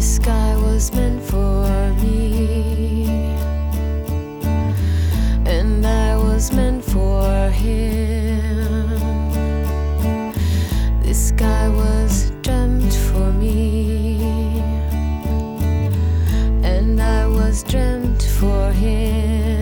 This sky was meant for me, and I was meant for him. This sky was dreamt for me, and I was dreamt for him.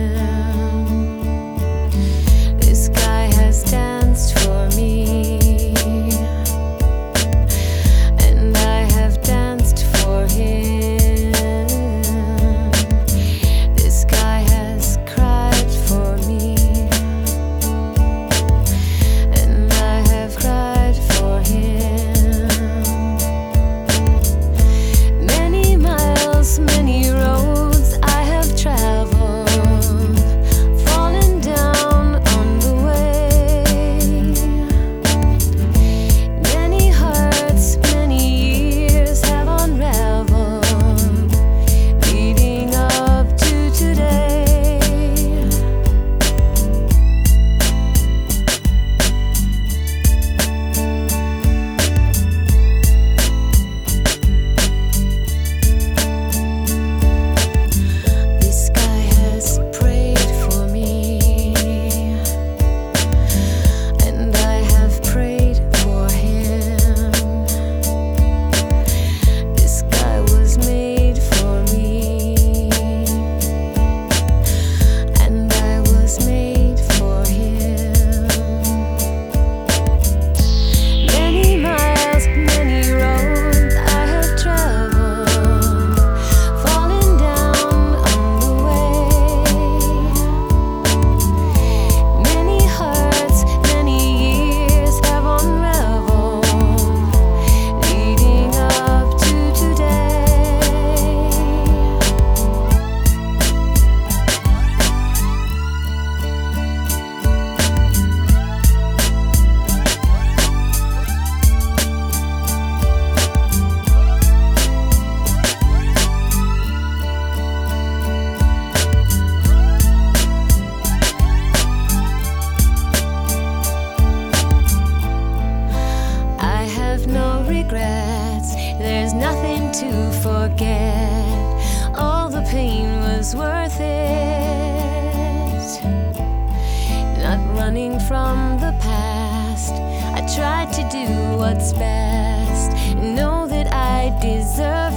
There's nothing to forget. All the pain was worth it. Not running from the past, I tried to do what's best. Know that I deserve.